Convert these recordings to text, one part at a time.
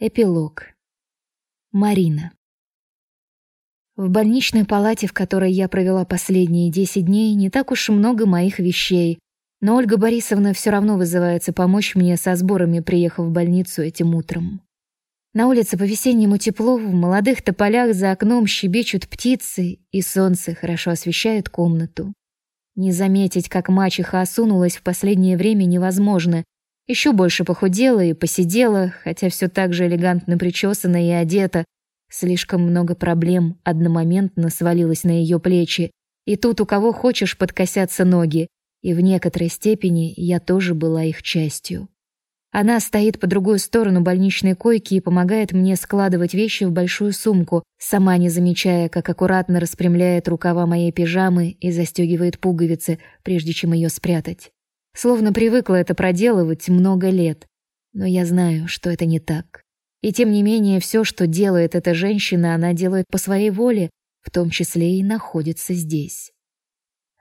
Эпилог. Марина. В больничной палате, в которой я провела последние 10 дней, не так уж много моих вещей, но Ольга Борисовна все равно вызывается помочь мне со сборами, приехав в больницу этим утром. На улице по-весеннему тепло, в молодых тополях за окном щебечут птицы, и солнце хорошо освещает комнату. Не заметить, как мачеха осунулась в последнее время невозможно, еще больше похудела и посидела, хотя все так же элегантно причесана и одета. Слишком много проблем одномоментно свалилось на ее плечи. И тут у кого хочешь подкосятся ноги. И в некоторой степени я тоже была их частью. Она стоит по другую сторону больничной койки и помогает мне складывать вещи в большую сумку, сама не замечая, как аккуратно распрямляет рукава моей пижамы и застегивает пуговицы, прежде чем ее спрятать. Словно привыкла это проделывать много лет. Но я знаю, что это не так. И тем не менее, все, что делает эта женщина, она делает по своей воле, в том числе и находится здесь.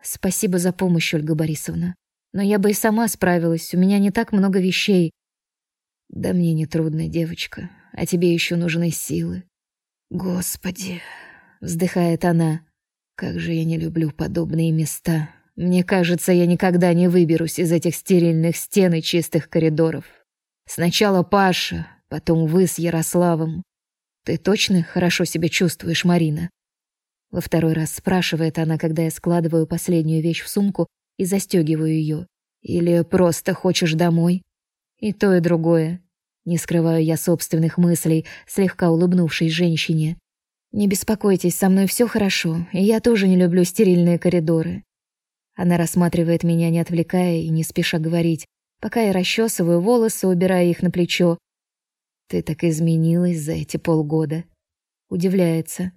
Спасибо за помощь, Ольга Борисовна. Но я бы и сама справилась, у меня не так много вещей. Да мне не трудно, девочка, а тебе еще нужны силы. Господи, вздыхает она. Как же я не люблю подобные места. Мне кажется, я никогда не выберусь из этих стерильных стен и чистых коридоров. Сначала Паша, потом вы с Ярославом. Ты точно хорошо себя чувствуешь, Марина? Во второй раз спрашивает она, когда я складываю последнюю вещь в сумку и застегиваю ее. Или просто хочешь домой? И то, и другое. Не скрываю я собственных мыслей, слегка улыбнувшись женщине. Не беспокойтесь, со мной все хорошо, и я тоже не люблю стерильные коридоры. Она рассматривает меня, не отвлекая и не спеша говорить, пока я расчесываю волосы, убирая их на плечо. Ты так изменилась за эти полгода. Удивляется.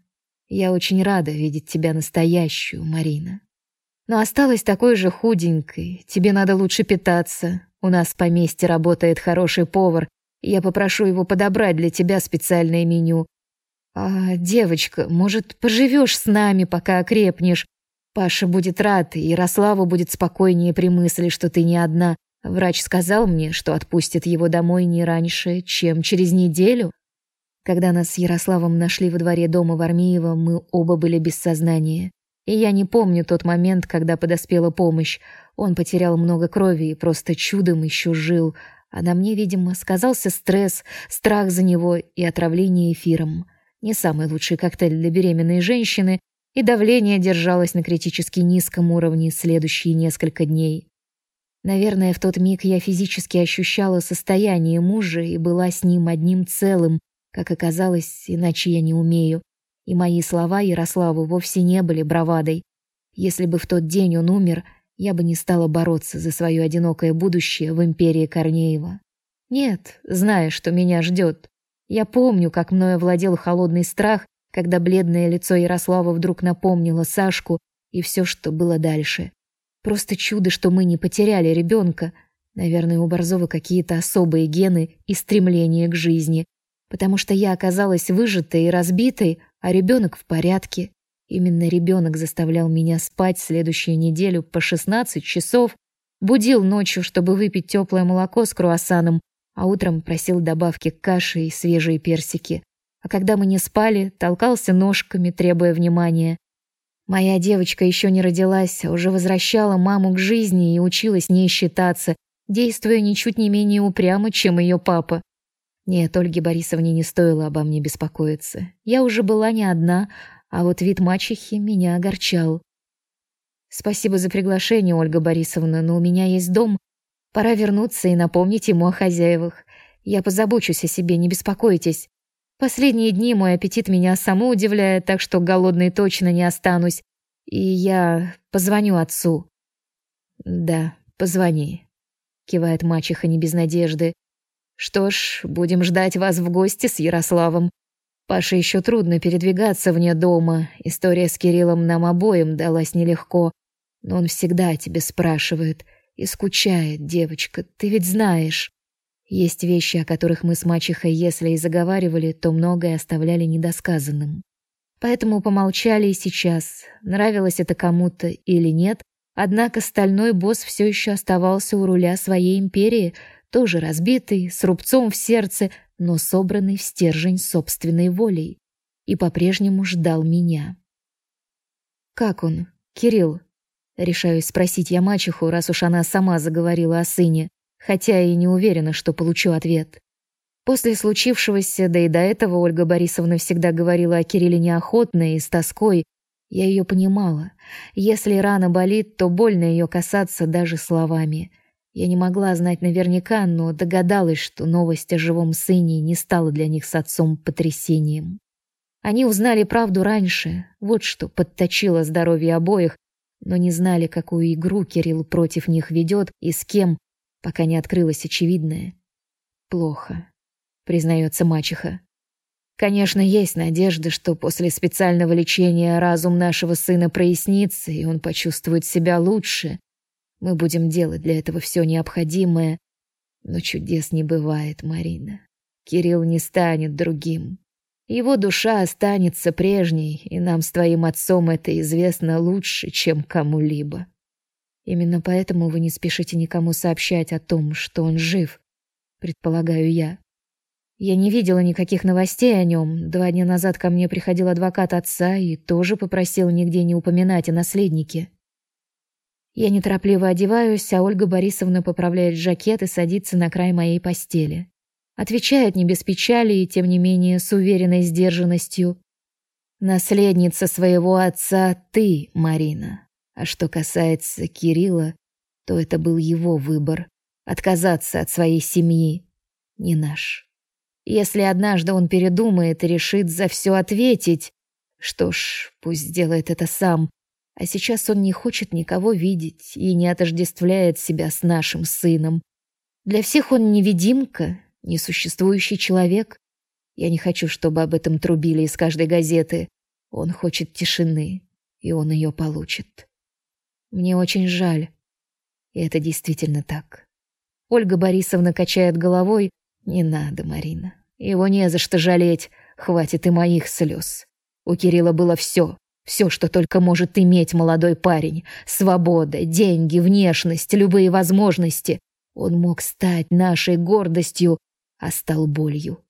Я очень рада видеть тебя настоящую, Марина. Но осталась такой же худенькой. Тебе надо лучше питаться. У нас в поместье работает хороший повар. Я попрошу его подобрать для тебя специальное меню. А, девочка, может, поживешь с нами, пока окрепнешь? Паша будет рад, и Ярослава будет спокойнее при мысли, что ты не одна. Врач сказал мне, что отпустит его домой не раньше, чем через неделю. Когда нас с Ярославом нашли во дворе дома Вармеева, мы оба были без сознания. И я не помню тот момент, когда подоспела помощь. Он потерял много крови и просто чудом еще жил. А на мне, видимо, сказался стресс, страх за него и отравление эфиром. Не самый лучший коктейль для беременной женщины, и давление держалось на критически низком уровне следующие несколько дней. Наверное, в тот миг я физически ощущала состояние мужа и была с ним одним целым, как оказалось, иначе я не умею. И мои слова Ярославу вовсе не были бравадой. Если бы в тот день он умер, я бы не стала бороться за свое одинокое будущее в империи Корнеева. Нет, зная, что меня ждет. Я помню, как мною владел холодный страх когда бледное лицо Ярослава вдруг напомнило Сашку и все, что было дальше. Просто чудо, что мы не потеряли ребенка. Наверное, у Борзова какие-то особые гены и стремление к жизни, потому что я оказалась выжатой и разбитой, а ребенок в порядке. Именно ребенок заставлял меня спать следующую неделю по 16 часов, будил ночью, чтобы выпить теплое молоко с круассаном, а утром просил добавки каши и свежие персики а когда мы не спали, толкался ножками, требуя внимания. Моя девочка еще не родилась, а уже возвращала маму к жизни и училась не считаться, действуя ничуть не менее упрямо, чем ее папа. Нет, Ольге Борисовне не стоило обо мне беспокоиться. Я уже была не одна, а вот вид мачехи меня огорчал. Спасибо за приглашение, Ольга Борисовна, но у меня есть дом. Пора вернуться и напомнить ему о хозяевах. Я позабочусь о себе, не беспокойтесь. Последние дни мой аппетит меня саму удивляет, так что голодной точно не останусь. И я позвоню отцу. Да, позвони, кивает мачеха не без надежды. Что ж, будем ждать вас в гости с Ярославом. Паше еще трудно передвигаться вне дома. История с Кириллом нам обоим далась нелегко, но он всегда о тебе спрашивает и скучает, девочка. Ты ведь знаешь. Есть вещи, о которых мы с мачехой, если и заговаривали, то многое оставляли недосказанным. Поэтому помолчали и сейчас. Нравилось это кому-то или нет, однако стальной босс все еще оставался у руля своей империи, тоже разбитый, с рубцом в сердце, но собранный в стержень собственной волей, и по-прежнему ждал меня. «Как он, Кирилл?» Решаюсь спросить я мачеху, раз уж она сама заговорила о сыне, хотя и не уверена, что получу ответ. После случившегося, да и до этого Ольга Борисовна всегда говорила о Кирилле неохотно и с тоской. Я ее понимала. Если рана болит, то больно ее касаться даже словами. Я не могла знать наверняка, но догадалась, что новость о живом сыне не стала для них с отцом потрясением. Они узнали правду раньше, вот что подточило здоровье обоих, но не знали, какую игру Кирилл против них ведет и с кем, пока не открылось очевидное. Плохо, признается мачеха. Конечно, есть надежда, что после специального лечения разум нашего сына прояснится, и он почувствует себя лучше. Мы будем делать для этого все необходимое, но чудес не бывает, Марина. Кирилл не станет другим. Его душа останется прежней, и нам с твоим отцом это известно лучше, чем кому-либо. Именно поэтому вы не спешите никому сообщать о том, что он жив, предполагаю я. Я не видела никаких новостей о нем. Два дня назад ко мне приходил адвокат отца и тоже попросил нигде не упоминать о наследнике. Я неторопливо одеваюсь, а Ольга Борисовна поправляет жакет и садится на край моей постели. Отвечает не без печали и, тем не менее, с уверенной сдержанностью. «Наследница своего отца ты, Марина. А что касается Кирилла, то это был его выбор — отказаться от своей семьи, не наш. Если однажды он передумает и решит за все ответить, что ж, пусть сделает это сам. А сейчас он не хочет никого видеть и не отождествляет себя с нашим сыном. Для всех он невидимка, несуществующий человек. Я не хочу, чтобы об этом трубили из каждой газеты. Он хочет тишины, и он ее получит. Мне очень жаль. И это действительно так. Ольга Борисовна качает головой. Не надо, Марина. Его не за что жалеть. Хватит и моих слез. У Кирилла было все. Все, что только может иметь молодой парень. Свобода, деньги, внешность, любые возможности. Он мог стать нашей гордостью, а стал болью.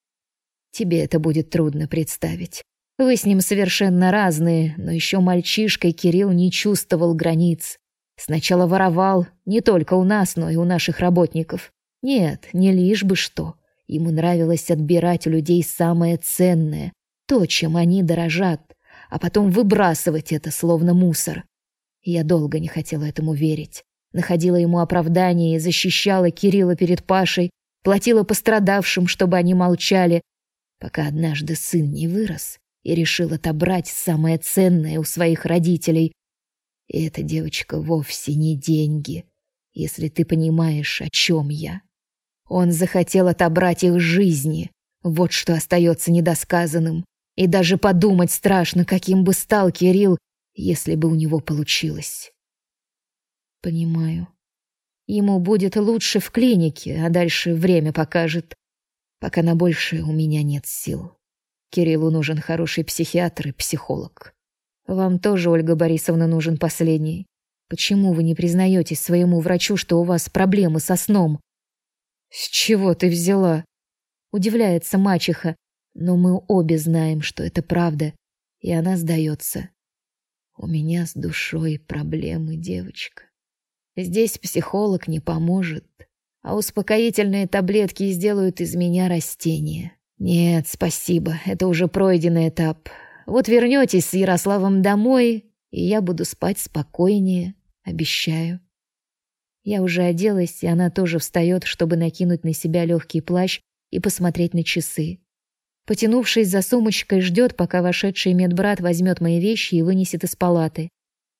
Тебе это будет трудно представить. Вы с ним совершенно разные, но еще мальчишкой Кирилл не чувствовал границ. Сначала воровал не только у нас, но и у наших работников. Нет, не лишь бы что. Ему нравилось отбирать у людей самое ценное, то, чем они дорожат, а потом выбрасывать это словно мусор. Я долго не хотела этому верить. Находила ему оправдание и защищала Кирилла перед Пашей, платила пострадавшим, чтобы они молчали, пока однажды сын не вырос и решил отобрать самое ценное у своих родителей. И эта девочка вовсе не деньги, если ты понимаешь, о чем я. Он захотел отобрать их жизни. Вот что остается недосказанным. И даже подумать страшно, каким бы стал Кирилл, если бы у него получилось. Понимаю. Ему будет лучше в клинике, а дальше время покажет. Пока на большее у меня нет сил. Кириллу нужен хороший психиатр и психолог. Вам тоже, Ольга Борисовна, нужен последний. Почему вы не признаетесь своему врачу, что у вас проблемы со сном? С чего ты взяла? Удивляется мачеха, но мы обе знаем, что это правда, и она сдается. У меня с душой проблемы, девочка. Здесь психолог не поможет, а успокоительные таблетки сделают из меня растение. Нет, спасибо, это уже пройденный этап. Вот вернетесь с Ярославом домой, и я буду спать спокойнее, обещаю. Я уже оделась, и она тоже встает, чтобы накинуть на себя легкий плащ и посмотреть на часы. Потянувшись за сумочкой, ждет, пока вошедший медбрат возьмет мои вещи и вынесет из палаты.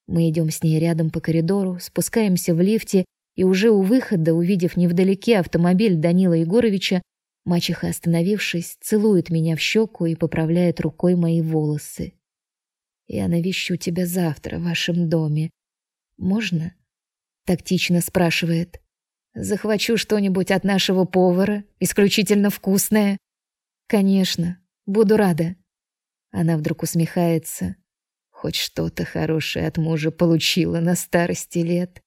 Мы идем с ней рядом по коридору, спускаемся в лифте, и уже у выхода, увидев невдалеке автомобиль Данила Егоровича, мачеха, остановившись, целует меня в щеку и поправляет рукой мои волосы. «Я навещу тебя завтра в вашем доме. Можно?» — тактично спрашивает. «Захвачу что-нибудь от нашего повара, исключительно вкусное?» «Конечно, буду рада». Она вдруг усмехается, Хоть что-то хорошее от мужа получила на старости лет.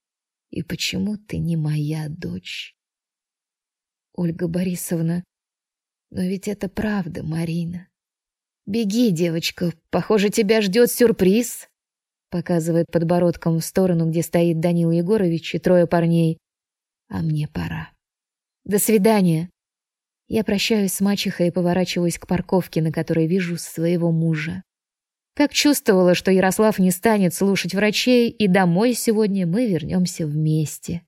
И почему ты не моя дочь? Ольга Борисовна, Но ведь это правда, Марина. Беги, девочка, похоже, тебя ждет сюрприз. Показывает подбородком в сторону, где стоит Данил Егорович и трое парней. А мне пора. До свидания. Я прощаюсь с мачехой и поворачиваюсь к парковке, на которой вижу своего мужа. Как чувствовала, что Ярослав не станет слушать врачей, и домой сегодня мы вернемся вместе.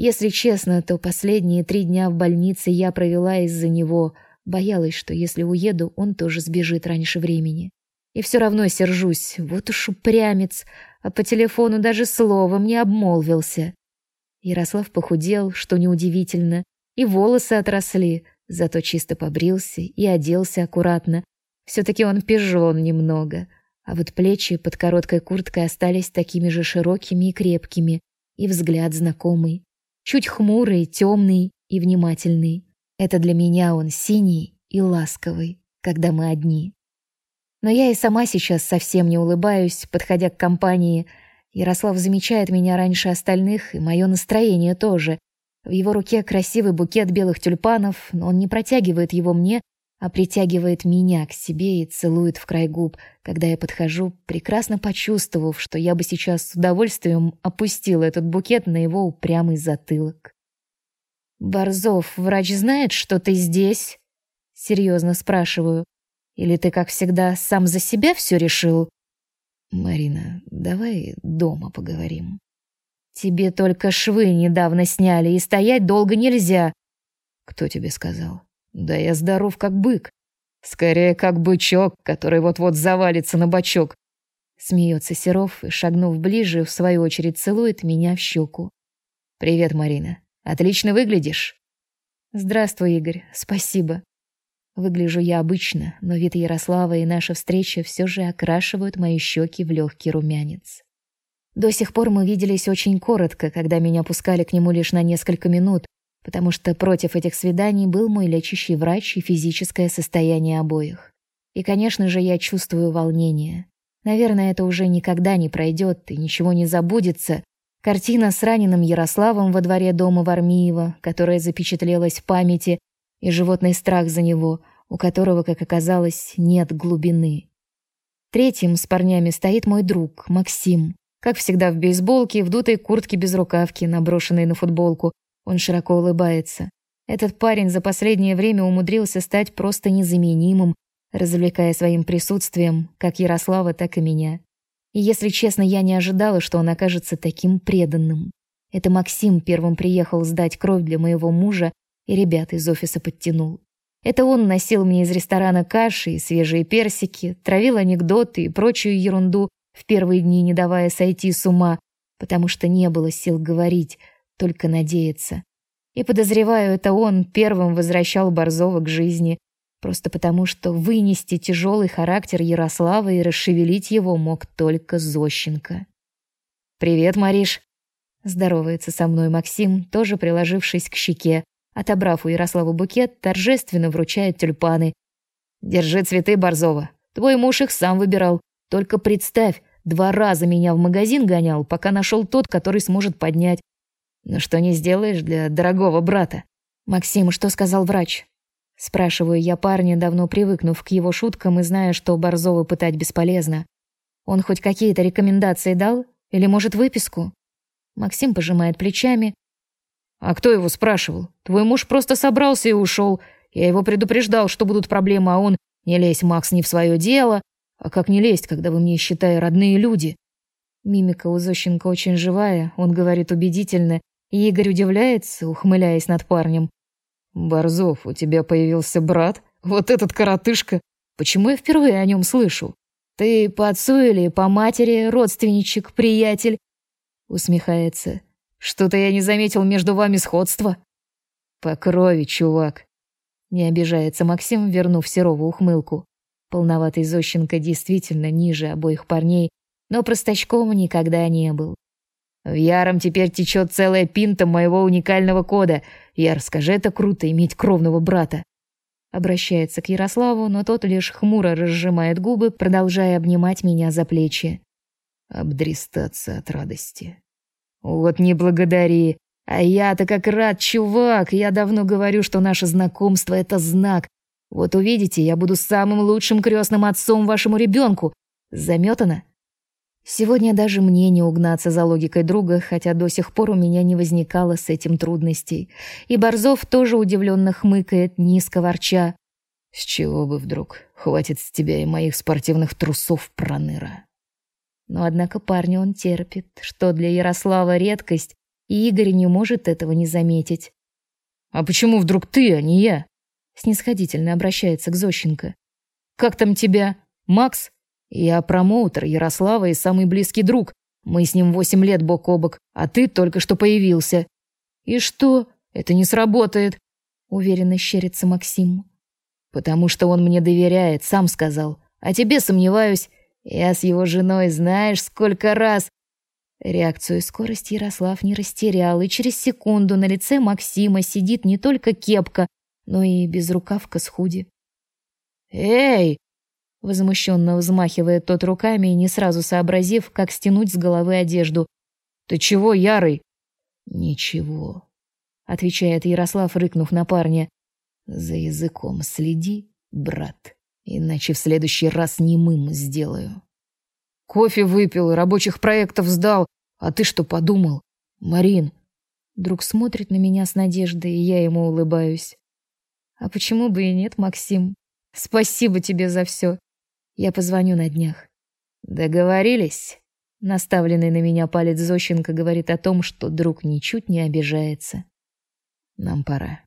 Если честно, то последние три дня в больнице я провела из-за него, боялась, что если уеду, он тоже сбежит раньше времени. И все равно сержусь, вот уж упрямец, а по телефону даже словом не обмолвился. Ярослав похудел, что неудивительно, и волосы отросли, зато чисто побрился и оделся аккуратно. Все-таки он пижон немного, а вот плечи под короткой курткой остались такими же широкими и крепкими, и взгляд знакомый, чуть хмурый, темный и внимательный. Это для меня он синий и ласковый, когда мы одни. Но я и сама сейчас совсем не улыбаюсь, подходя к компании. Ярослав замечает меня раньше остальных, и мое настроение тоже. В его руке красивый букет белых тюльпанов, но он не протягивает его мне, а притягивает меня к себе и целует в край губ, когда я подхожу, прекрасно почувствовав, что я бы сейчас с удовольствием опустила этот букет на его упрямый затылок. «Борзов, врач знает, что ты здесь?» Серьезно спрашиваю. Или ты, как всегда, сам за себя все решил? Марина, давай дома поговорим. Тебе только швы недавно сняли, и стоять долго нельзя. Кто тебе сказал? Да я здоров как бык. Скорее, как бычок, который вот-вот завалится на бочок. Смеется Серов и, шагнув ближе, в свою очередь целует меня в щеку. Привет, Марина. Отлично выглядишь. Здравствуй, Игорь. Спасибо. Выгляжу я обычно, но вид Ярослава и наша встреча все же окрашивают мои щеки в легкий румянец. До сих пор мы виделись очень коротко, когда меня пускали к нему лишь на несколько минут, потому что против этих свиданий был мой лечащий врач и физическое состояние обоих. И, конечно же, я чувствую волнение. Наверное, это уже никогда не пройдет и ничего не забудется. Картина с раненым Ярославом во дворе дома Вармиева, которая запечатлелась в памяти, и животный страх за него, у которого, как оказалось, нет глубины. Третьим с парнями стоит мой друг, Максим. Как всегда в бейсболке, в дутой куртке без рукавки, наброшенной на футболку. Он широко улыбается. Этот парень за последнее время умудрился стать просто незаменимым, развлекая своим присутствием как Ярослава, так и меня. И если честно, я не ожидала, что он окажется таким преданным. Это Максим первым приехал сдать кровь для моего мужа, и ребят из офиса подтянул. Это он носил мне из ресторана каши и свежие персики, травил анекдоты и прочую ерунду в первые дни, не давая сойти с ума, потому что не было сил говорить, только надеяться. И подозреваю, это он первым возвращал Борзова к жизни, просто потому что вынести тяжелый характер Ярослава и расшевелить его мог только Зощенко. «Привет, Мариш!» Здоровается со мной Максим, тоже приложившись к щеке, Отобрав у Ярослава букет, торжественно вручает тюльпаны. «Держи цветы, Борзова. Твой муж их сам выбирал. Только представь, два раза меня в магазин гонял, пока нашел тот, который сможет поднять. Ну что не сделаешь для дорогого брата?» «Максим, что сказал врач?» Спрашиваю я парня, давно привыкнув к его шуткам и зная, что Борзова пытать бесполезно. Он хоть какие-то рекомендации дал? Или, может, выписку? Максим пожимает плечами, а кто его спрашивал? Твой муж просто собрался и ушел. Я его предупреждал, что будут проблемы, а он не лезь, Макс, не в свое дело. А как не лезть, когда вы мне, считай, родные люди? Мимика у Зощенко очень живая, он говорит убедительно, Игорь удивляется, ухмыляясь над парнем. Борзов, у тебя появился брат? Вот этот коротышка. Почему я впервые о нем слышу? Ты по отцу или по матери, родственничек, приятель? Усмехается. Что-то я не заметил между вами сходства. По крови, чувак. Не обижается Максим, вернув Серову ухмылку. Полноватый Зощенко действительно ниже обоих парней, но простачком никогда не был. В Яром теперь течет целая пинта моего уникального кода. Яр, скажи, это круто иметь кровного брата. Обращается к Ярославу, но тот лишь хмуро разжимает губы, продолжая обнимать меня за плечи. Обдристаться от радости. Вот не благодари. А я-то как рад, чувак. Я давно говорю, что наше знакомство — это знак. Вот увидите, я буду самым лучшим крестным отцом вашему ребенку. Заметано? Сегодня даже мне не угнаться за логикой друга, хотя до сих пор у меня не возникало с этим трудностей. И Борзов тоже удивленно хмыкает, низко ворча. «С чего бы вдруг? Хватит с тебя и моих спортивных трусов, проныра». Но однако парня он терпит, что для Ярослава редкость, и Игорь не может этого не заметить. «А почему вдруг ты, а не я?» Снисходительно обращается к Зощенко. «Как там тебя? Макс?» «Я промоутер Ярослава и самый близкий друг. Мы с ним восемь лет бок о бок, а ты только что появился». «И что? Это не сработает», — уверенно щерится Максим. «Потому что он мне доверяет, сам сказал. А тебе сомневаюсь. Я с его женой знаешь сколько раз...» Реакцию и скорость Ярослав не растерял, и через секунду на лице Максима сидит не только кепка, но и безрукавка с худи. «Эй!» — возмущенно взмахивает тот руками, не сразу сообразив, как стянуть с головы одежду. «Ты чего, Ярый?» «Ничего», — отвечает Ярослав, рыкнув на парня. «За языком следи, брат, иначе в следующий раз немым сделаю». «Кофе выпил, рабочих проектов сдал, а ты что подумал? Марин?» Друг смотрит на меня с надеждой, и я ему улыбаюсь. А почему бы и нет, Максим? Спасибо тебе за все. Я позвоню на днях. Договорились. Наставленный на меня палец Зощенко говорит о том, что друг ничуть не обижается. Нам пора.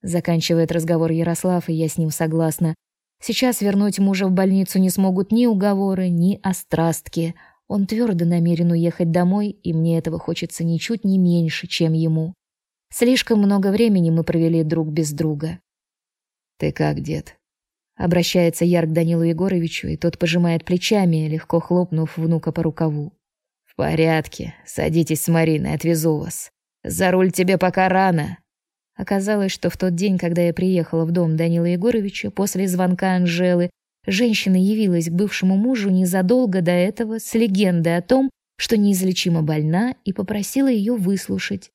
Заканчивает разговор Ярослав, и я с ним согласна. Сейчас вернуть мужа в больницу не смогут ни уговоры, ни острастки. Он твердо намерен уехать домой, и мне этого хочется ничуть не меньше, чем ему. Слишком много времени мы провели друг без друга. «Ты как, дед?» Обращается Яр к Данилу Егоровичу, и тот пожимает плечами, легко хлопнув внука по рукаву. «В порядке. Садитесь с Мариной, отвезу вас. За руль тебе пока рано». Оказалось, что в тот день, когда я приехала в дом Данила Егоровича после звонка Анжелы, женщина явилась к бывшему мужу незадолго до этого с легендой о том, что неизлечимо больна, и попросила ее выслушать.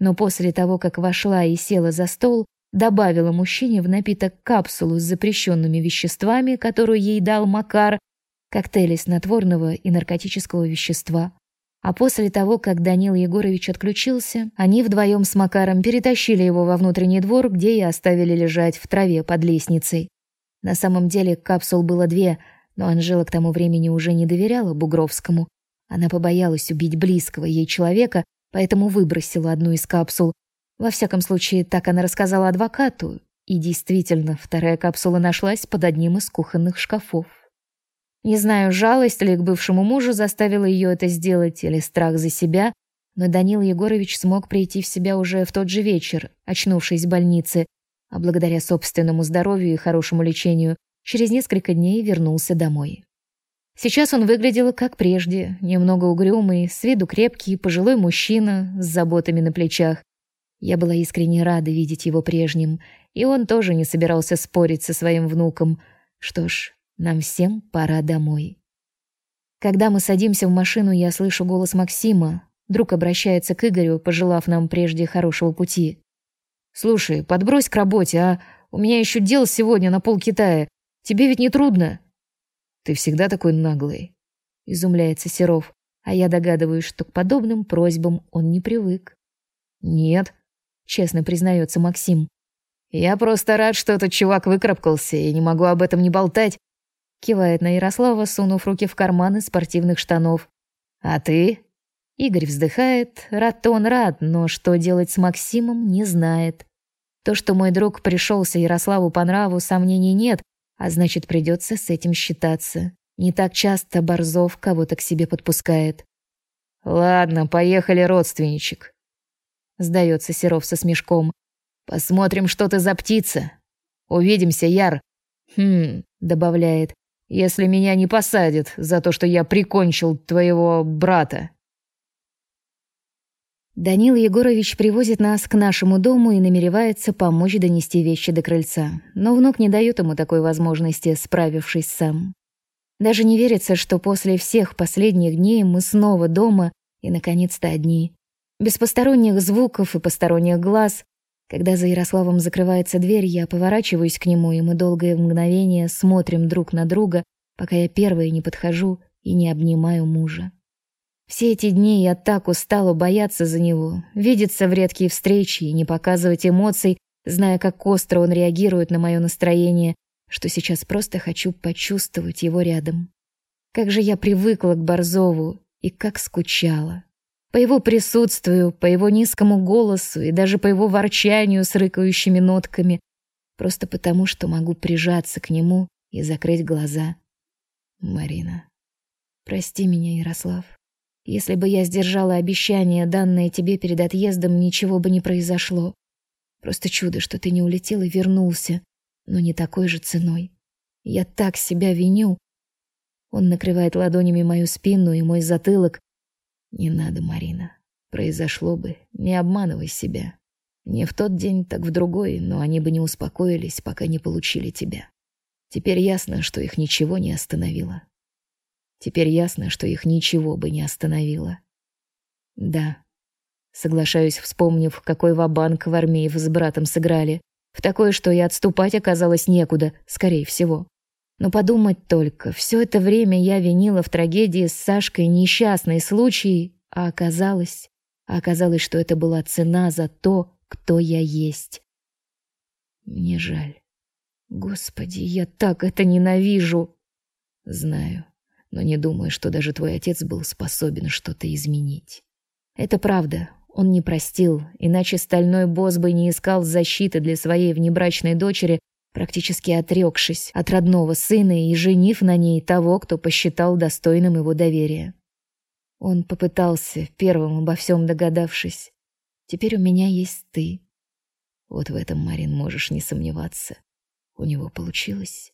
Но после того, как вошла и села за стол, добавила мужчине в напиток капсулу с запрещенными веществами, которую ей дал Макар, коктейли снотворного и наркотического вещества. А после того, как Данил Егорович отключился, они вдвоем с Макаром перетащили его во внутренний двор, где и оставили лежать в траве под лестницей. На самом деле капсул было две, но Анжела к тому времени уже не доверяла Бугровскому. Она побоялась убить близкого ей человека, поэтому выбросила одну из капсул, во всяком случае, так она рассказала адвокату, и действительно, вторая капсула нашлась под одним из кухонных шкафов. Не знаю, жалость ли к бывшему мужу заставила ее это сделать или страх за себя, но Данил Егорович смог прийти в себя уже в тот же вечер, очнувшись в больнице, а благодаря собственному здоровью и хорошему лечению через несколько дней вернулся домой. Сейчас он выглядел как прежде, немного угрюмый, с виду крепкий, пожилой мужчина с заботами на плечах, я была искренне рада видеть его прежним, и он тоже не собирался спорить со своим внуком. Что ж, нам всем пора домой. Когда мы садимся в машину, я слышу голос Максима. Друг обращается к Игорю, пожелав нам прежде хорошего пути. «Слушай, подбрось к работе, а? У меня еще дел сегодня на пол Китая. Тебе ведь не трудно?» «Ты всегда такой наглый», — изумляется Серов, а я догадываюсь, что к подобным просьбам он не привык. «Нет», честно признается Максим. Я просто рад, что этот чувак выкарабкался, и не могу об этом не болтать. Кивает на Ярослава, сунув руки в карманы спортивных штанов. А ты? Игорь вздыхает. Рад-то он рад, но что делать с Максимом, не знает. То, что мой друг пришелся Ярославу по нраву, сомнений нет, а значит, придется с этим считаться. Не так часто Борзов кого-то к себе подпускает. Ладно, поехали, родственничек сдается Серов со смешком. Посмотрим, что ты за птица. Увидимся, Яр. Хм, добавляет. Если меня не посадят за то, что я прикончил твоего брата. Данил Егорович привозит нас к нашему дому и намеревается помочь донести вещи до крыльца. Но внук не дает ему такой возможности, справившись сам. Даже не верится, что после всех последних дней мы снова дома и наконец-то одни без посторонних звуков и посторонних глаз. Когда за Ярославом закрывается дверь, я поворачиваюсь к нему, и мы долгое мгновение смотрим друг на друга, пока я первая не подхожу и не обнимаю мужа. Все эти дни я так устала бояться за него, видеться в редкие встречи и не показывать эмоций, зная, как остро он реагирует на мое настроение, что сейчас просто хочу почувствовать его рядом. Как же я привыкла к Борзову и как скучала. По его присутствию, по его низкому голосу и даже по его ворчанию с рыкающими нотками, просто потому, что могу прижаться к нему и закрыть глаза. Марина, прости меня, Ярослав. Если бы я сдержала обещание, данное тебе перед отъездом, ничего бы не произошло. Просто чудо, что ты не улетел и вернулся, но не такой же ценой. Я так себя виню. Он накрывает ладонями мою спину и мой затылок. Не надо, Марина. Произошло бы, не обманывай себя. Не в тот день, так в другой, но они бы не успокоились, пока не получили тебя. Теперь ясно, что их ничего не остановило. Теперь ясно, что их ничего бы не остановило. Да. Соглашаюсь, вспомнив, какой ва-банк в армии с братом сыграли. В такое, что и отступать оказалось некуда, скорее всего. Но подумать только, все это время я винила в трагедии с Сашкой несчастный случай, а оказалось, а оказалось, что это была цена за то, кто я есть. Мне жаль. Господи, я так это ненавижу. Знаю но не думаю, что даже твой отец был способен что-то изменить. Это правда. Он не простил, иначе стальной босс бы не искал защиты для своей внебрачной дочери, практически отрекшись от родного сына и женив на ней того, кто посчитал достойным его доверия. Он попытался, первым обо всем догадавшись. Теперь у меня есть ты. Вот в этом, Марин, можешь не сомневаться. У него получилось.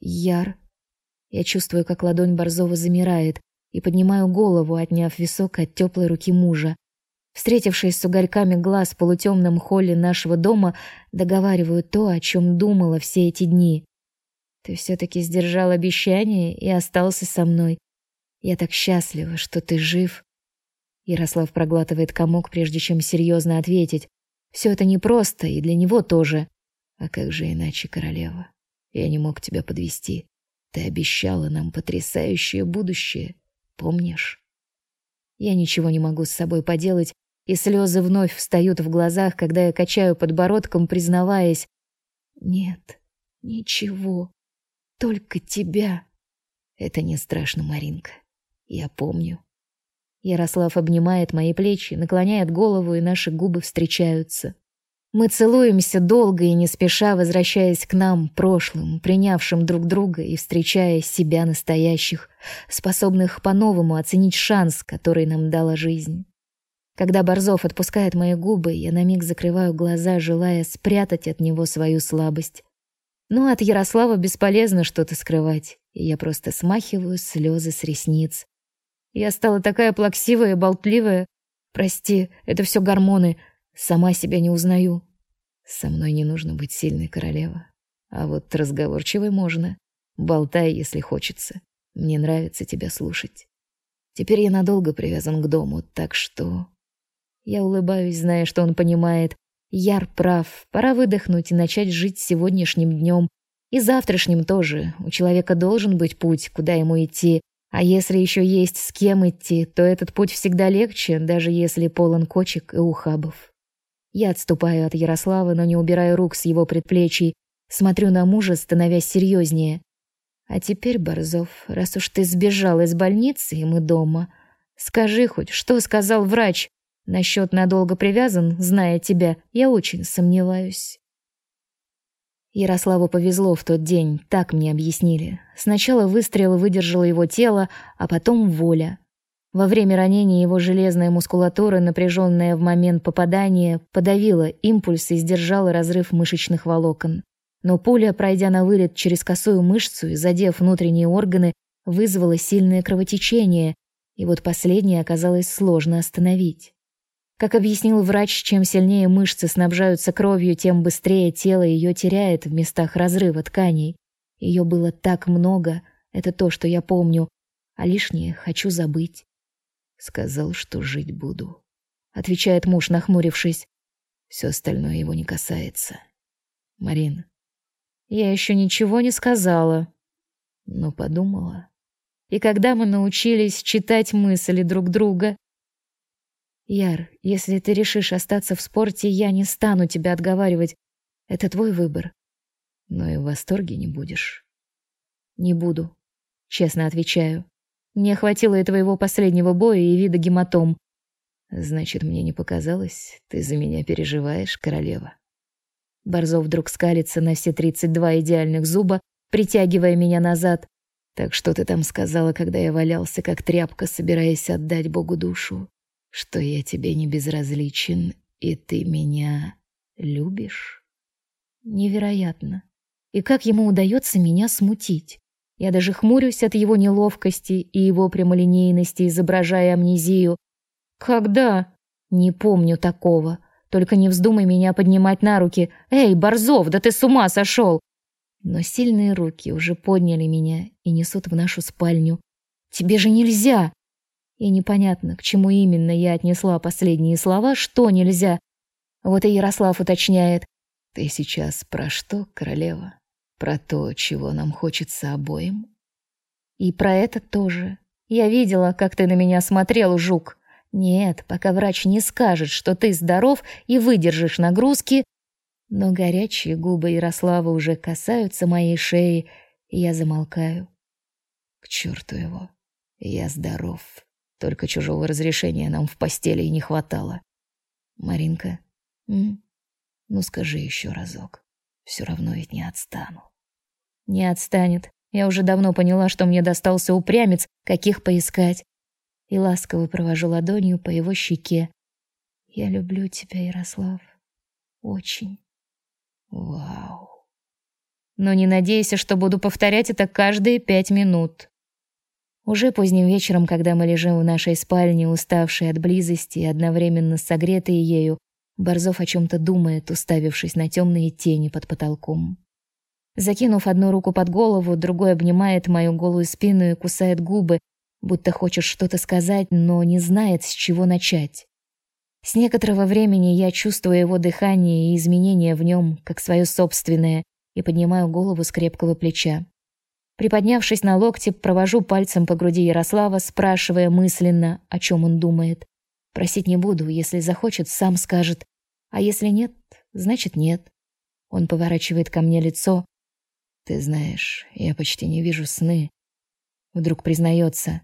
Яр я чувствую, как ладонь Борзова замирает, и поднимаю голову, отняв висок от теплой руки мужа. Встретившись с угольками глаз в полутемном холле нашего дома, договариваю то, о чем думала все эти дни. Ты все-таки сдержал обещание и остался со мной. Я так счастлива, что ты жив. Ярослав проглатывает комок, прежде чем серьезно ответить. Все это непросто, и для него тоже. А как же иначе, королева? Я не мог тебя подвести. Ты обещала нам потрясающее будущее, помнишь? Я ничего не могу с собой поделать, и слезы вновь встают в глазах, когда я качаю подбородком, признаваясь: "Нет, ничего. Только тебя". Это не страшно, Маринка. Я помню. Ярослав обнимает мои плечи, наклоняет голову, и наши губы встречаются. Мы целуемся долго и не спеша, возвращаясь к нам, прошлым, принявшим друг друга и встречая себя настоящих, способных по-новому оценить шанс, который нам дала жизнь. Когда Борзов отпускает мои губы, я на миг закрываю глаза, желая спрятать от него свою слабость. Но от Ярослава бесполезно что-то скрывать, и я просто смахиваю слезы с ресниц. Я стала такая плаксивая и болтливая. Прости, это все гормоны — Сама себя не узнаю. Со мной не нужно быть сильной, королева. А вот разговорчивой можно. Болтай, если хочется. Мне нравится тебя слушать. Теперь я надолго привязан к дому, так что... Я улыбаюсь, зная, что он понимает. Яр прав. Пора выдохнуть и начать жить сегодняшним днем. И завтрашним тоже. У человека должен быть путь, куда ему идти. А если еще есть с кем идти, то этот путь всегда легче, даже если полон кочек и ухабов. Я отступаю от Ярослава, но не убираю рук с его предплечий, смотрю на мужа, становясь серьезнее. А теперь, Борзов, раз уж ты сбежал из больницы, и мы дома, скажи хоть, что сказал врач? Насчет надолго привязан, зная тебя, я очень сомневаюсь. Ярославу повезло в тот день, так мне объяснили. Сначала выстрел выдержало его тело, а потом воля. Во время ранения его железная мускулатура, напряженная в момент попадания, подавила импульс и сдержала разрыв мышечных волокон. Но пуля, пройдя на вылет через косую мышцу и задев внутренние органы, вызвала сильное кровотечение, и вот последнее оказалось сложно остановить. Как объяснил врач, чем сильнее мышцы снабжаются кровью, тем быстрее тело ее теряет в местах разрыва тканей. Ее было так много, это то, что я помню, а лишнее хочу забыть. Сказал, что жить буду. Отвечает муж, нахмурившись. Все остальное его не касается. Марин, я еще ничего не сказала. Но подумала. И когда мы научились читать мысли друг друга? Яр, если ты решишь остаться в спорте, я не стану тебя отговаривать. Это твой выбор. Но и в восторге не будешь. Не буду, честно отвечаю. Мне хватило и твоего последнего боя и вида гематом. Значит, мне не показалось, ты за меня переживаешь, королева. Борзов вдруг скалится на все тридцать два идеальных зуба, притягивая меня назад. Так что ты там сказала, когда я валялся как тряпка, собираясь отдать Богу душу? Что я тебе не безразличен, и ты меня любишь? Невероятно. И как ему удается меня смутить? Я даже хмурюсь от его неловкости и его прямолинейности, изображая амнезию, когда? Не помню такого. Только не вздумай меня поднимать на руки. Эй, Борзов, да ты с ума сошел! Но сильные руки уже подняли меня и несут в нашу спальню. Тебе же нельзя. И непонятно, к чему именно я отнесла последние слова, что нельзя. Вот и Ярослав уточняет: "Ты сейчас про что, королева? Про то, чего нам хочется обоим?" И про это тоже. Я видела, как ты на меня смотрел, жук. Нет, пока врач не скажет, что ты здоров и выдержишь нагрузки, но горячие губы Ярослава уже касаются моей шеи, и я замолкаю. К черту его. Я здоров. Только чужого разрешения нам в постели и не хватало. Маринка, м? ну скажи еще разок. Все равно ведь не отстану. Не отстанет. Я уже давно поняла, что мне достался упрямец, каких поискать и ласково провожу ладонью по его щеке. Я люблю тебя, Ярослав. Очень. Вау. Но не надейся, что буду повторять это каждые пять минут. Уже поздним вечером, когда мы лежим в нашей спальне, уставшие от близости и одновременно согретые ею, Борзов о чем то думает, уставившись на темные тени под потолком. Закинув одну руку под голову, другой обнимает мою голую спину и кусает губы, будто хочет что-то сказать, но не знает, с чего начать. С некоторого времени я чувствую его дыхание и изменения в нем, как свое собственное, и поднимаю голову с крепкого плеча. Приподнявшись на локте, провожу пальцем по груди Ярослава, спрашивая мысленно, о чем он думает. Просить не буду, если захочет, сам скажет. А если нет, значит нет. Он поворачивает ко мне лицо. Ты знаешь, я почти не вижу сны. Вдруг признается.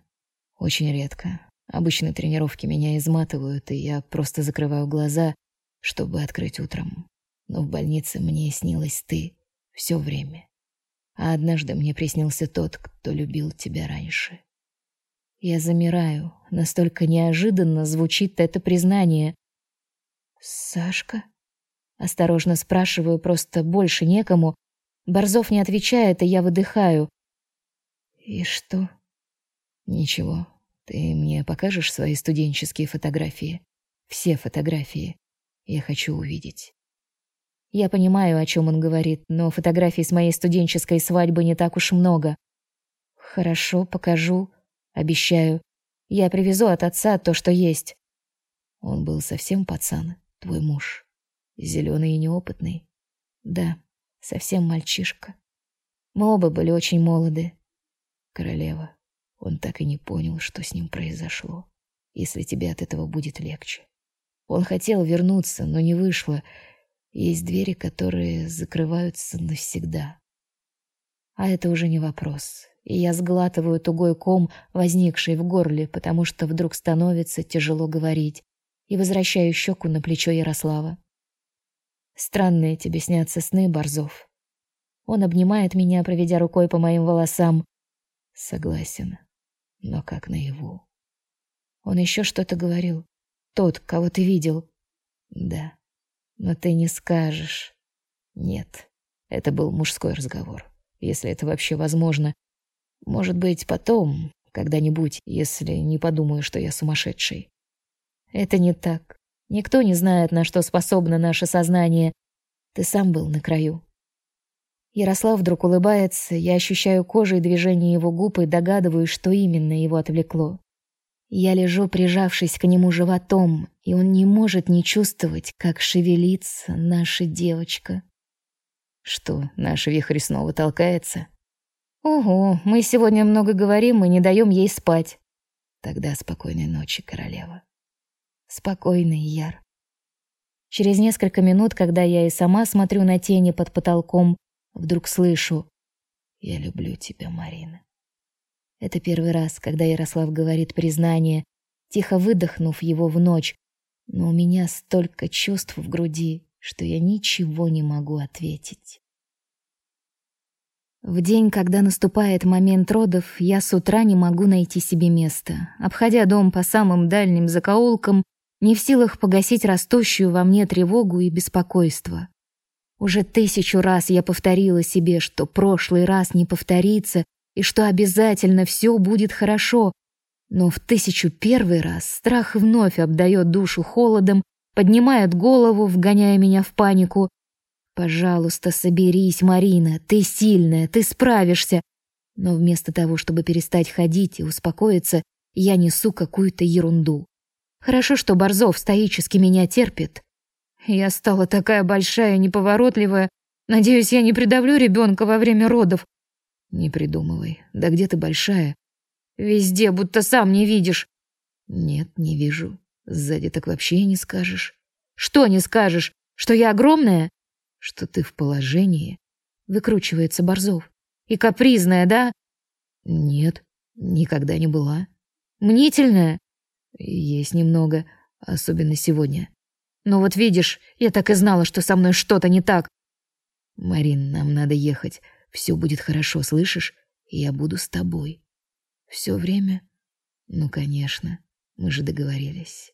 Очень редко. Обычно тренировки меня изматывают, и я просто закрываю глаза, чтобы открыть утром. Но в больнице мне снилась ты все время. А однажды мне приснился тот, кто любил тебя раньше. Я замираю, настолько неожиданно звучит это признание. Сашка? Осторожно спрашиваю, просто больше некому. Борзов не отвечает, и я выдыхаю. И что? Ничего. Ты мне покажешь свои студенческие фотографии? Все фотографии. Я хочу увидеть. Я понимаю, о чем он говорит, но фотографий с моей студенческой свадьбы не так уж много. Хорошо, покажу, обещаю. Я привезу от отца то, что есть. Он был совсем пацан, твой муж. зеленый и неопытный. Да, совсем мальчишка. Мы оба были очень молоды. Королева, он так и не понял, что с ним произошло. Если тебе от этого будет легче. Он хотел вернуться, но не вышло. Есть двери, которые закрываются навсегда. А это уже не вопрос. И я сглатываю тугой ком, возникший в горле, потому что вдруг становится тяжело говорить, и возвращаю щеку на плечо Ярослава. Странные тебе снятся сны, Борзов. Он обнимает меня, проведя рукой по моим волосам. Согласен но как наяву. Он еще что-то говорил. Тот, кого ты видел. Да. Но ты не скажешь. Нет. Это был мужской разговор. Если это вообще возможно. Может быть, потом, когда-нибудь, если не подумаю, что я сумасшедший. Это не так. Никто не знает, на что способно наше сознание. Ты сам был на краю. Ярослав вдруг улыбается, я ощущаю кожей движение его губ и догадываюсь, что именно его отвлекло. Я лежу, прижавшись к нему животом, и он не может не чувствовать, как шевелится наша девочка. Что, наш вихрь снова толкается? Ого, мы сегодня много говорим и не даем ей спать. Тогда спокойной ночи, королева. Спокойной, Яр. Через несколько минут, когда я и сама смотрю на тени под потолком, вдруг слышу «Я люблю тебя, Марина». Это первый раз, когда Ярослав говорит признание, тихо выдохнув его в ночь, но у меня столько чувств в груди, что я ничего не могу ответить. В день, когда наступает момент родов, я с утра не могу найти себе места. Обходя дом по самым дальним закоулкам, не в силах погасить растущую во мне тревогу и беспокойство. Уже тысячу раз я повторила себе, что прошлый раз не повторится и что обязательно все будет хорошо. Но в тысячу первый раз страх вновь обдает душу холодом, поднимает голову, вгоняя меня в панику. Пожалуйста, соберись, Марина, ты сильная, ты справишься. Но вместо того, чтобы перестать ходить и успокоиться, я несу какую-то ерунду. Хорошо, что Борзов стоически меня терпит. Я стала такая большая и неповоротливая. Надеюсь, я не придавлю ребенка во время родов. Не придумывай. Да где ты большая? Везде, будто сам не видишь. Нет, не вижу. Сзади так вообще не скажешь. Что не скажешь? Что я огромная? Что ты в положении? Выкручивается Борзов. И капризная, да? Нет, никогда не была. Мнительная? Есть немного, особенно сегодня. Ну вот видишь, я так и знала, что со мной что-то не так. Марин, нам надо ехать. Все будет хорошо, слышишь? Я буду с тобой. Все время? Ну, конечно. Мы же договорились.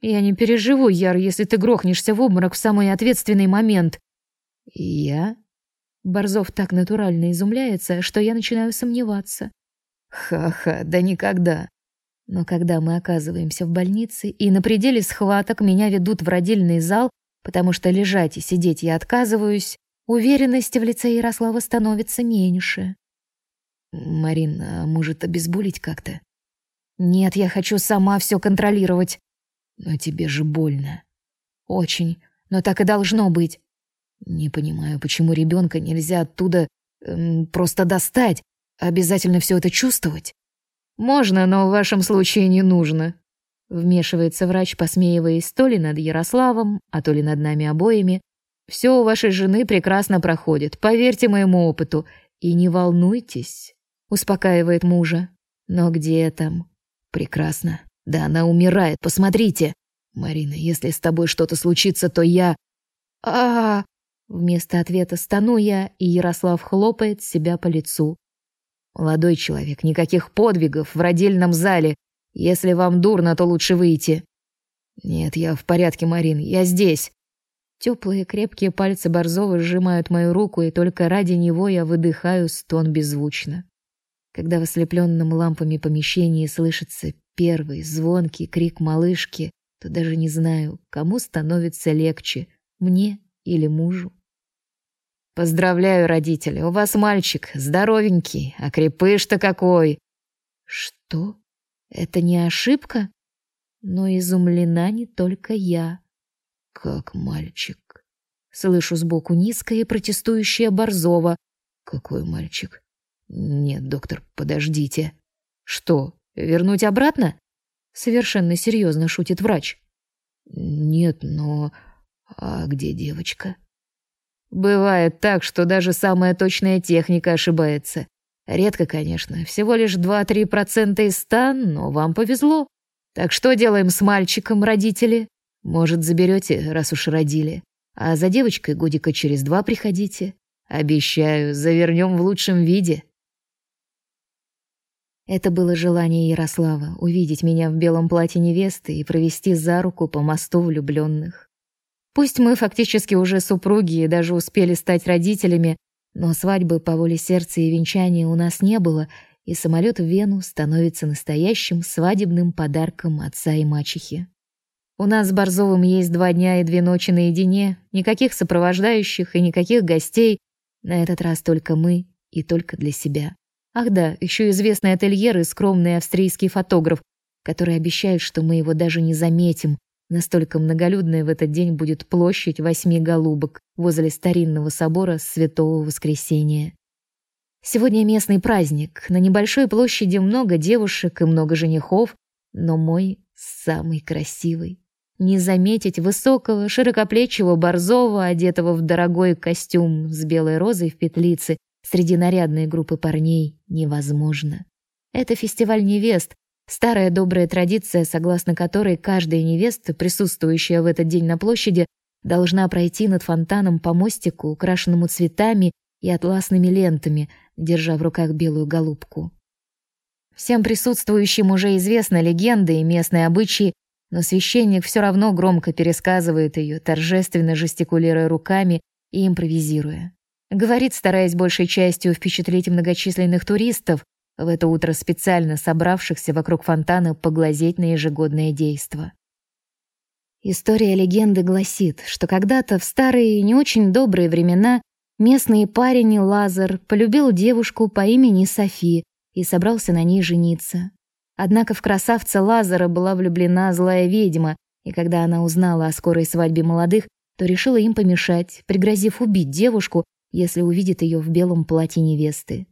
Я не переживу, Яр, если ты грохнешься в обморок в самый ответственный момент. Я? Борзов так натурально изумляется, что я начинаю сомневаться. Ха-ха, да никогда. Но когда мы оказываемся в больнице и на пределе схваток меня ведут в родильный зал, потому что лежать и сидеть я отказываюсь, Уверенности в лице Ярослава становится меньше. Марина, может, обезболить как-то? Нет, я хочу сама все контролировать. Но тебе же больно. Очень, но так и должно быть. Не понимаю, почему ребенка нельзя оттуда эм, просто достать, обязательно все это чувствовать. Можно, но в вашем случае не нужно. Вмешивается врач, посмеиваясь то ли над Ярославом, а то ли над нами обоими, все у вашей жены прекрасно проходит, поверьте моему опыту. И не волнуйтесь, успокаивает мужа. Но где там? Прекрасно. Да она умирает, посмотрите. Марина, если с тобой что-то случится, то я... А, -а, а Вместо ответа стану я, и Ярослав хлопает себя по лицу. Молодой человек, никаких подвигов в родильном зале. Если вам дурно, то лучше выйти. Нет, я в порядке, Марин, я здесь. Теплые крепкие пальцы Борзова сжимают мою руку, и только ради него я выдыхаю стон беззвучно. Когда в ослепленном лампами помещении слышится первый звонкий крик малышки, то даже не знаю, кому становится легче, мне или мужу. Поздравляю, родители, у вас мальчик здоровенький, а крепыш-то какой. Что? Это не ошибка? Но изумлена не только я. Как мальчик. Слышу сбоку низкое протестующее Борзова. Какой мальчик? Нет, доктор, подождите. Что, вернуть обратно? Совершенно серьезно шутит врач. Нет, но... А где девочка? Бывает так, что даже самая точная техника ошибается. Редко, конечно, всего лишь 2-3% из 100, но вам повезло. Так что делаем с мальчиком, родители? Может, заберете, раз уж родили. А за девочкой годика через два приходите. Обещаю, завернем в лучшем виде. Это было желание Ярослава увидеть меня в белом платье невесты и провести за руку по мосту влюбленных. Пусть мы фактически уже супруги и даже успели стать родителями, но свадьбы по воле сердца и венчания у нас не было, и самолет в Вену становится настоящим свадебным подарком отца и мачехи. У нас с Борзовым есть два дня и две ночи наедине, никаких сопровождающих и никаких гостей. На этот раз только мы и только для себя. Ах да, еще известный ательер и скромный австрийский фотограф. который обещает, что мы его даже не заметим. Настолько многолюдная в этот день будет площадь восьми голубок возле старинного собора Святого Воскресения. Сегодня местный праздник. На небольшой площади много девушек и много женихов, но мой самый красивый. Не заметить высокого, широкоплечего борзого, одетого в дорогой костюм с белой розой в петлице, среди нарядной группы парней невозможно. Это фестиваль невест, старая добрая традиция, согласно которой каждая невеста, присутствующая в этот день на площади, должна пройти над фонтаном по мостику, украшенному цветами и атласными лентами, держа в руках белую голубку. Всем присутствующим уже известна легенда и местные обычаи, но священник все равно громко пересказывает ее, торжественно жестикулируя руками и импровизируя. Говорит, стараясь большей частью впечатлить многочисленных туристов, в это утро специально собравшихся вокруг фонтана поглазеть на ежегодное действо. История легенды гласит, что когда-то в старые не очень добрые времена местный парень Лазар полюбил девушку по имени Софи и собрался на ней жениться. Однако в красавца Лазара была влюблена злая ведьма, и когда она узнала о скорой свадьбе молодых, то решила им помешать, пригрозив убить девушку если увидит ее в белом платье невесты.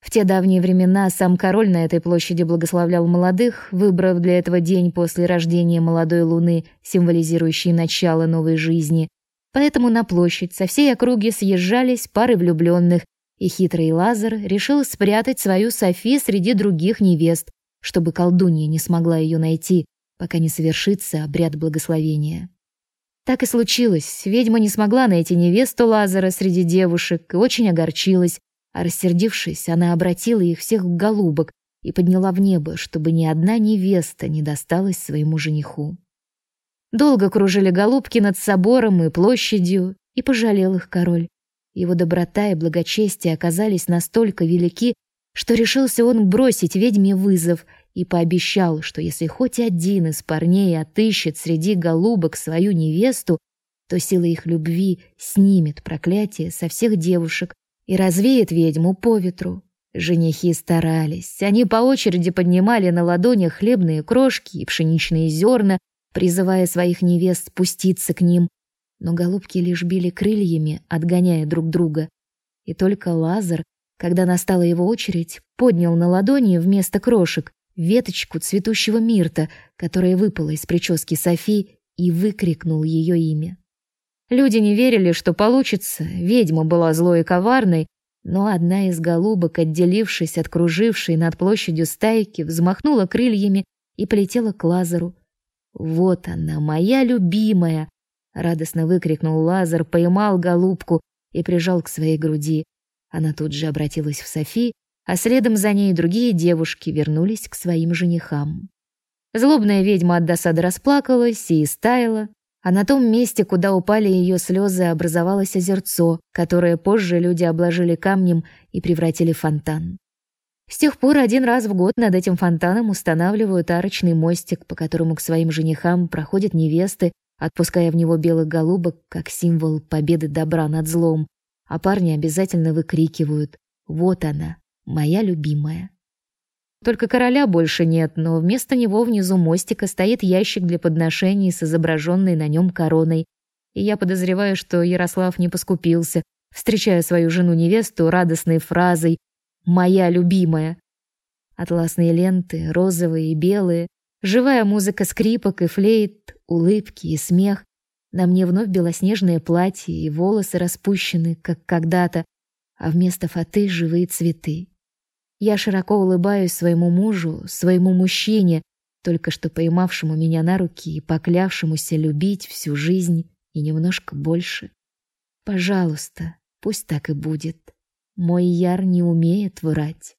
В те давние времена сам король на этой площади благословлял молодых, выбрав для этого день после рождения молодой луны, символизирующий начало новой жизни. Поэтому на площадь со всей округи съезжались пары влюбленных, и хитрый Лазар решил спрятать свою Софи среди других невест, чтобы колдунья не смогла ее найти, пока не совершится обряд благословения. Так и случилось. Ведьма не смогла найти невесту Лазара среди девушек и очень огорчилась. А рассердившись, она обратила их всех в голубок и подняла в небо, чтобы ни одна невеста не досталась своему жениху. Долго кружили голубки над собором и площадью, и пожалел их король. Его доброта и благочестие оказались настолько велики, что решился он бросить ведьме вызов и пообещал, что если хоть один из парней отыщет среди голубок свою невесту, то сила их любви снимет проклятие со всех девушек и развеет ведьму по ветру. Женихи старались. Они по очереди поднимали на ладонях хлебные крошки и пшеничные зерна, призывая своих невест спуститься к ним. Но голубки лишь били крыльями, отгоняя друг друга. И только Лазар, когда настала его очередь, поднял на ладони вместо крошек веточку цветущего мирта, которая выпала из прически Софи, и выкрикнул ее имя. Люди не верили, что получится, ведьма была злой и коварной, но одна из голубок, отделившись от кружившей над площадью стайки, взмахнула крыльями и полетела к Лазару. «Вот она, моя любимая!» — радостно выкрикнул Лазар, поймал голубку и прижал к своей груди. Она тут же обратилась в Софи, а следом за ней другие девушки вернулись к своим женихам. Злобная ведьма от досады расплакалась и истаяла, а на том месте, куда упали ее слезы, образовалось озерцо, которое позже люди обложили камнем и превратили в фонтан. С тех пор один раз в год над этим фонтаном устанавливают арочный мостик, по которому к своим женихам проходят невесты, отпуская в него белых голубок как символ победы добра над злом, а парни обязательно выкрикивают «Вот она, моя любимая. Только короля больше нет, но вместо него внизу мостика стоит ящик для подношений с изображенной на нем короной. И я подозреваю, что Ярослав не поскупился, встречая свою жену-невесту радостной фразой «Моя любимая». Атласные ленты, розовые и белые, живая музыка скрипок и флейт, улыбки и смех. На мне вновь белоснежное платье и волосы распущены, как когда-то, а вместо фаты живые цветы. Я широко улыбаюсь своему мужу, своему мужчине, только что поймавшему меня на руки и поклявшемуся любить всю жизнь и немножко больше. Пожалуйста, пусть так и будет. Мой яр не умеет врать.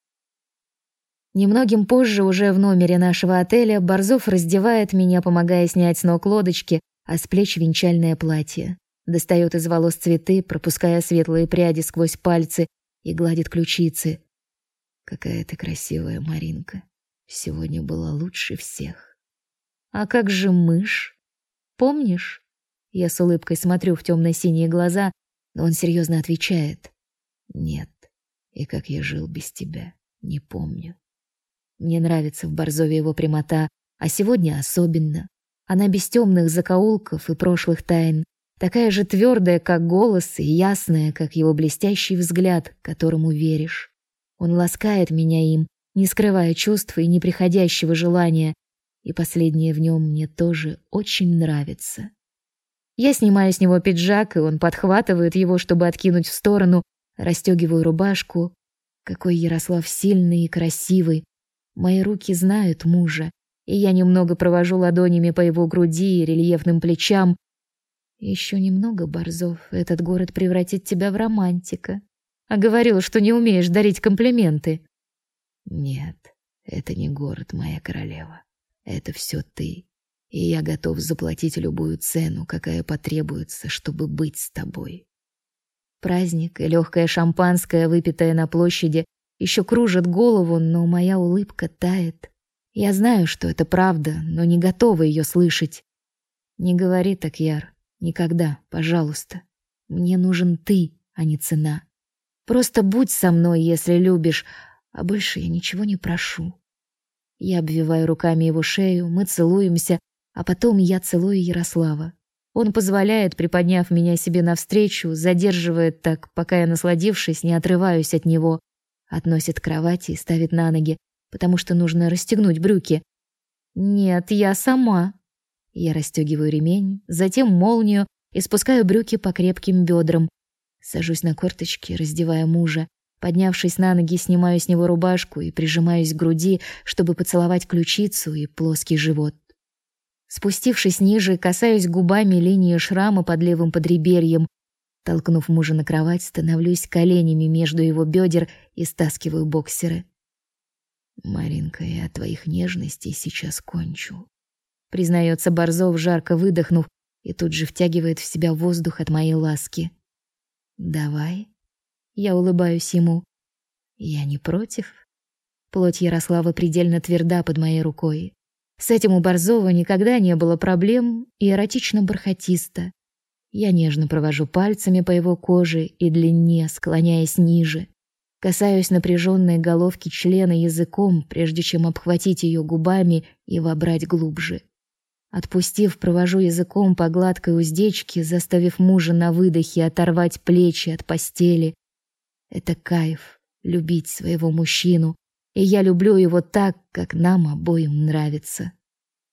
Немногим позже, уже в номере нашего отеля, Борзов раздевает меня, помогая снять с ног лодочки, а с плеч венчальное платье. Достает из волос цветы, пропуская светлые пряди сквозь пальцы и гладит ключицы. Какая ты красивая, Маринка. Сегодня была лучше всех. А как же мышь? Помнишь? Я с улыбкой смотрю в темно-синие глаза, но он серьезно отвечает: "Нет. И как я жил без тебя, не помню". Мне нравится в Борзове его прямота. А сегодня особенно. Она без темных закоулков и прошлых тайн, такая же твердая, как голос, и ясная, как его блестящий взгляд, которому веришь. Он ласкает меня им, не скрывая чувств и неприходящего желания, и последнее в нем мне тоже очень нравится. Я снимаю с него пиджак, и он подхватывает его, чтобы откинуть в сторону, расстегиваю рубашку. Какой Ярослав сильный и красивый. Мои руки знают мужа, и я немного провожу ладонями по его груди и рельефным плечам. Еще немного, Борзов, этот город превратит тебя в романтика. А говорил, что не умеешь дарить комплименты. Нет, это не город, моя королева. Это все ты. И я готов заплатить любую цену, какая потребуется, чтобы быть с тобой. Праздник и легкое шампанское, выпитое на площади, еще кружат голову, но моя улыбка тает. Я знаю, что это правда, но не готова ее слышать. Не говори так, Яр. Никогда, пожалуйста. Мне нужен ты, а не цена. Просто будь со мной, если любишь, а больше я ничего не прошу. Я обвиваю руками его шею, мы целуемся, а потом я целую Ярослава. Он позволяет, приподняв меня себе навстречу, задерживает так, пока я, насладившись, не отрываюсь от него, относит к кровати и ставит на ноги, потому что нужно расстегнуть брюки. Нет, я сама. Я расстегиваю ремень, затем молнию и спускаю брюки по крепким бедрам. Сажусь на корточки, раздевая мужа. Поднявшись на ноги, снимаю с него рубашку и прижимаюсь к груди, чтобы поцеловать ключицу и плоский живот. Спустившись ниже, касаюсь губами линии шрама под левым подреберьем. Толкнув мужа на кровать, становлюсь коленями между его бедер и стаскиваю боксеры. Маринка, я от твоих нежностей сейчас кончу. Признается Борзов, жарко выдохнув, и тут же втягивает в себя воздух от моей ласки. Давай. Я улыбаюсь ему. Я не против. Плоть Ярослава предельно тверда под моей рукой. С этим у Борзова никогда не было проблем и эротично бархатисто. Я нежно провожу пальцами по его коже и длине, склоняясь ниже. Касаюсь напряженной головки члена языком, прежде чем обхватить ее губами и вобрать глубже. Отпустив, провожу языком по гладкой уздечке, заставив мужа на выдохе оторвать плечи от постели. Это кайф любить своего мужчину, и я люблю его так, как нам обоим нравится.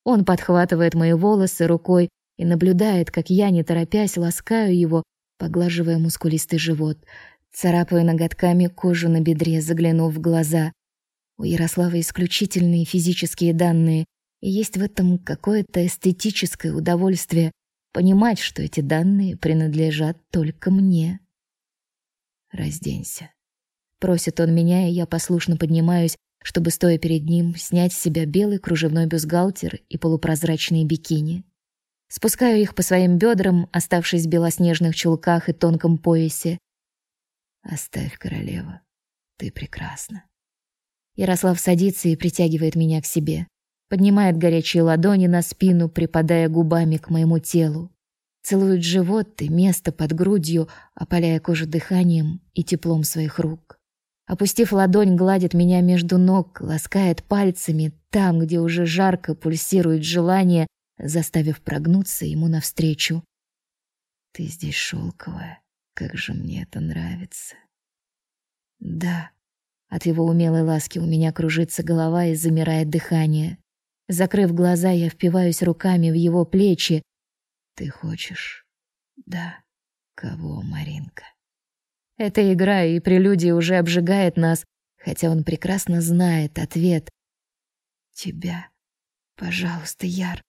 Он подхватывает мои волосы рукой и наблюдает, как я, не торопясь, ласкаю его, поглаживая мускулистый живот — царапаю ноготками кожу на бедре, заглянув в глаза. У Ярослава исключительные физические данные, и есть в этом какое-то эстетическое удовольствие понимать, что эти данные принадлежат только мне. Разденься. Просит он меня, и я послушно поднимаюсь, чтобы стоя перед ним снять с себя белый кружевной бюстгальтер и полупрозрачные бикини. Спускаю их по своим бедрам, оставшись в белоснежных чулках и тонком поясе, Оставь, королева. Ты прекрасна. Ярослав садится и притягивает меня к себе. Поднимает горячие ладони на спину, припадая губами к моему телу. Целует живот и место под грудью, опаляя кожу дыханием и теплом своих рук. Опустив ладонь, гладит меня между ног, ласкает пальцами там, где уже жарко пульсирует желание, заставив прогнуться ему навстречу. Ты здесь шелковая, как же мне это нравится. Да. От его умелой ласки у меня кружится голова и замирает дыхание. Закрыв глаза, я впиваюсь руками в его плечи. Ты хочешь? Да. Кого, Маринка? Эта игра и прелюдия уже обжигает нас, хотя он прекрасно знает ответ. Тебя. Пожалуйста, Яр.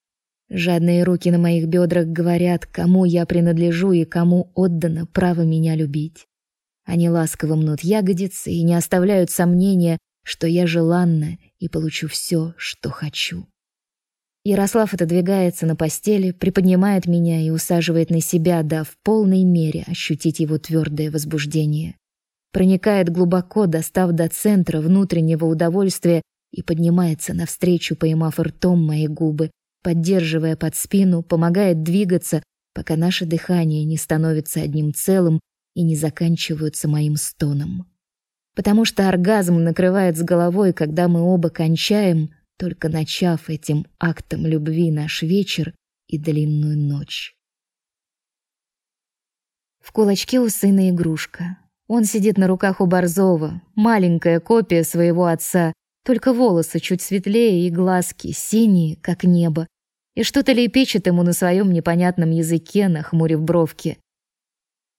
Жадные руки на моих бедрах говорят, кому я принадлежу и кому отдано право меня любить. Они ласково мнут ягодицы и не оставляют сомнения, что я желанна и получу все, что хочу. Ярослав отодвигается на постели, приподнимает меня и усаживает на себя, дав в полной мере ощутить его твердое возбуждение. Проникает глубоко, достав до центра внутреннего удовольствия и поднимается навстречу, поймав ртом мои губы, поддерживая под спину, помогает двигаться, пока наше дыхание не становится одним целым и не заканчиваются моим стоном. Потому что оргазм накрывает с головой, когда мы оба кончаем, только начав этим актом любви наш вечер и длинную ночь. В кулачке у сына игрушка. Он сидит на руках у Борзова, маленькая копия своего отца, только волосы чуть светлее и глазки синие, как небо, и что-то лепечет ему на своем непонятном языке, нахмурив бровки.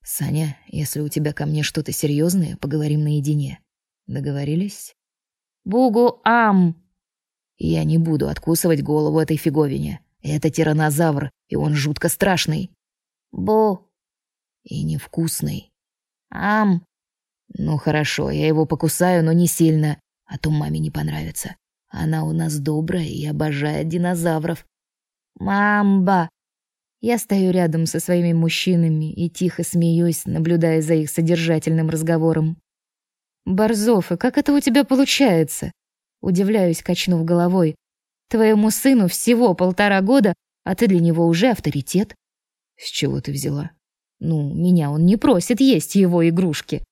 «Саня, если у тебя ко мне что-то серьезное, поговорим наедине. Договорились?» «Бугу-ам!» «Я не буду откусывать голову этой фиговине. Это тиранозавр, и он жутко страшный». «Бу!» «И невкусный». «Ам!» «Ну хорошо, я его покусаю, но не сильно, а то маме не понравится. Она у нас добрая и обожает динозавров. Мамба. Я стою рядом со своими мужчинами и тихо смеюсь, наблюдая за их содержательным разговором. Борзов, и как это у тебя получается? Удивляюсь, качнув головой. Твоему сыну всего полтора года, а ты для него уже авторитет. С чего ты взяла? Ну, меня он не просит есть его игрушки.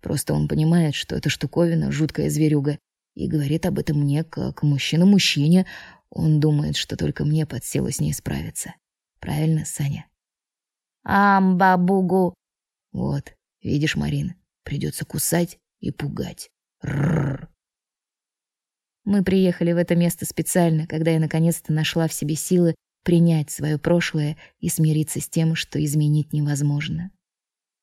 Просто он понимает, что эта штуковина жуткая зверюга, и говорит об этом мне как мужчина мужчине, он думает, что только мне под силу с ней справиться. Правильно, Саня? Амбабугу. Вот, видишь, Марин, придется кусать и пугать. Рррр. Мы приехали в это место специально, когда я наконец-то нашла в себе силы принять свое прошлое и смириться с тем, что изменить невозможно.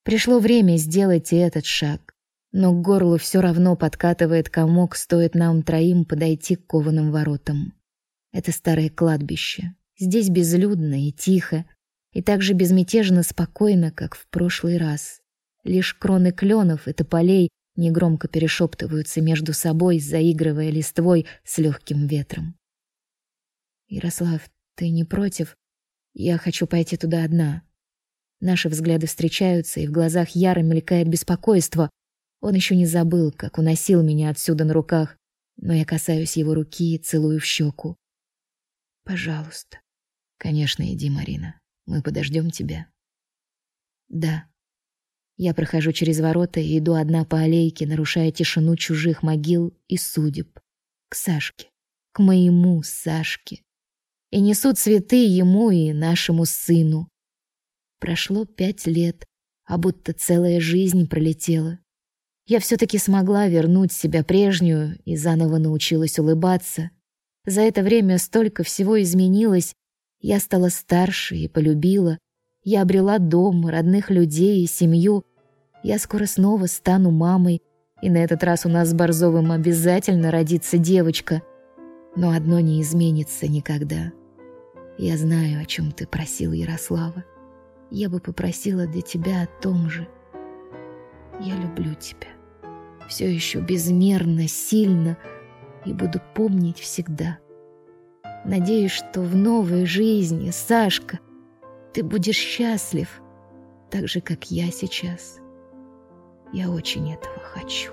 Пришло время сделать и этот шаг, но к горлу все равно подкатывает комок, стоит нам троим подойти к кованым воротам. Это старое кладбище. Здесь безлюдно и тихо, и так же безмятежно спокойно, как в прошлый раз. Лишь кроны кленов и тополей негромко перешептываются между собой, заигрывая листвой с легким ветром. Ярослав, ты не против? Я хочу пойти туда одна. Наши взгляды встречаются, и в глазах Яра мелькает беспокойство. Он еще не забыл, как уносил меня отсюда на руках, но я касаюсь его руки и целую в щеку. Пожалуйста. Конечно, иди, Марина. Мы подождем тебя. Да. Я прохожу через ворота и иду одна по аллейке, нарушая тишину чужих могил и судеб. К Сашке. К моему Сашке. И несу цветы ему и нашему сыну. Прошло пять лет, а будто целая жизнь пролетела. Я все-таки смогла вернуть себя прежнюю и заново научилась улыбаться, за это время столько всего изменилось. Я стала старше и полюбила. Я обрела дом, родных людей и семью. Я скоро снова стану мамой, и на этот раз у нас с Борзовым обязательно родится девочка. Но одно не изменится никогда. Я знаю, о чем ты просил, Ярослава. Я бы попросила для тебя о том же. Я люблю тебя. Все еще безмерно, сильно, и буду помнить всегда. Надеюсь, что в новой жизни, Сашка, ты будешь счастлив, так же, как я сейчас. Я очень этого хочу.